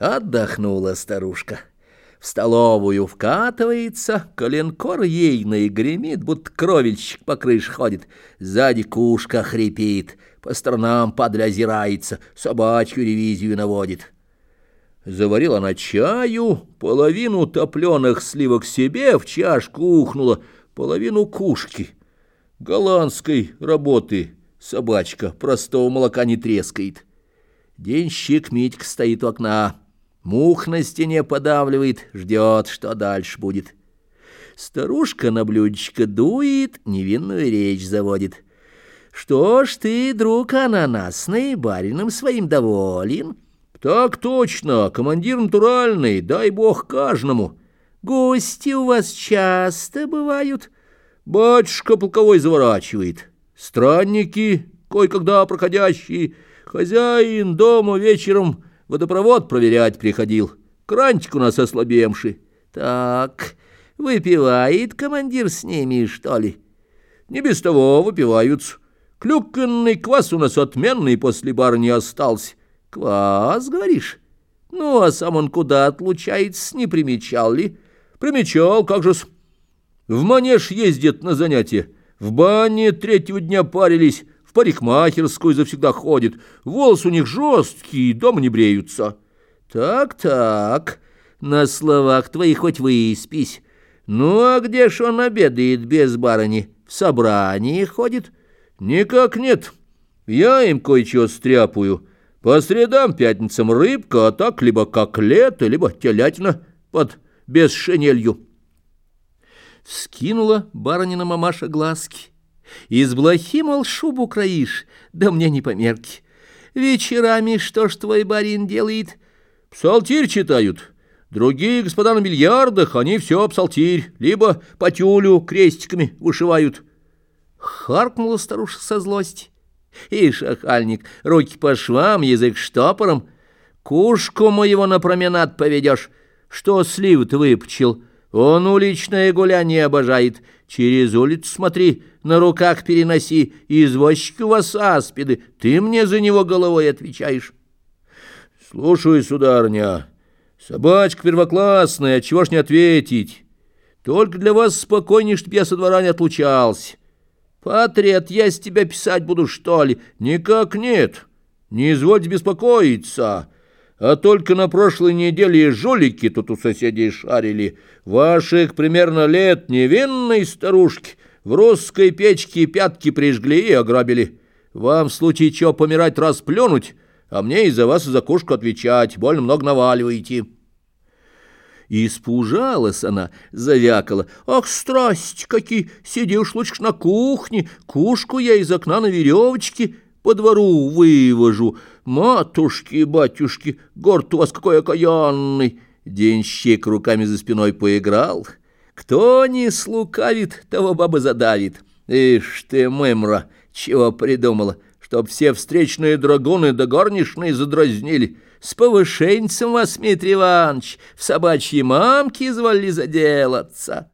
Отдохнула старушка. В столовую вкатывается, коленкор ейный гремит, будто кровельщик по крыше ходит. Сзади кушка хрипит, по сторонам падля озирается, собачью ревизию наводит. Заварила она чаю, половину топленых сливок себе в чашку ухнула, половину кушки. Голландской работы собачка, простого молока не трескает. Денщик Митька стоит у окна. Мух на стене подавливает, ждет, что дальше будет. Старушка на блюдечко дует, невинную речь заводит. «Что ж ты, друг ананасный, барином своим доволен?» «Так точно, командир натуральный, дай бог каждому». «Гости у вас часто бывают?» «Батюшка полковой заворачивает. Странники, кое-когда проходящие. Хозяин дома вечером...» Водопровод проверять приходил. Крантик у нас ослабевший. Так, выпивает командир с ними, что ли? Не без того выпиваются. Клюканный квас у нас отменный после бара не остался. Квас, говоришь? Ну, а сам он куда отлучается, не примечал ли? Примечал, как же-с. В манеж ездит на занятия. В бане третьего дня парились, в парикмахерскую завсегда ходит, волос у них жесткий, дома не бреются. Так-так, на словах твоих хоть выспись. Ну, а где ж он обедает без барыни? В собрании ходит? Никак нет. Я им кое-чего стряпаю. По средам, пятницам рыбка, а так либо коклеты, либо телятина под без шинелью. Скинула барынина мамаша глазки. Из блохи, мол, шубу краишь, да мне не померки. Вечерами что ж твой барин делает? Псалтирь читают. Другие господа на бильярдах, они все псалтирь, либо по тюлю крестиками вышивают. Харкнула старушка со злости. И шахальник, руки по швам, язык штопором. Кушку моего на променад поведешь, что слив-то выпчил. Он уличное гуляние обожает. Через улицу смотри, на руках переноси. Извозчик у вас аспиды. Ты мне за него головой отвечаешь. Слушай, сударыня, собачка первоклассная, чего ж не ответить? Только для вас спокойней, чтоб я со двора не отлучался. Патрет, я с тебя писать буду, что ли? Никак нет. Не извольте беспокоиться. А только на прошлой неделе жулики тут у соседей шарили. Ваших примерно лет невинной старушки в русской печке пятки прижгли и ограбили. Вам в случае чего помирать расплюнуть, а мне из-за вас и за кушку отвечать. Больно много наваливаете». Испужалась она, завякала. «Ах, страсть какие! Сиди уж лучше на кухне, кушку я из окна на веревочке по двору вывожу. Матушки, батюшки, горд у вас какой окаянный!» Денщик руками за спиной поиграл. «Кто не слукавит, того баба задавит. Ишь ты, мымра, чего придумала, чтоб все встречные драгуны да горничные задразнили. С повышенцем вас, Дмитрий Иванович, в собачьи мамки изволили заделаться».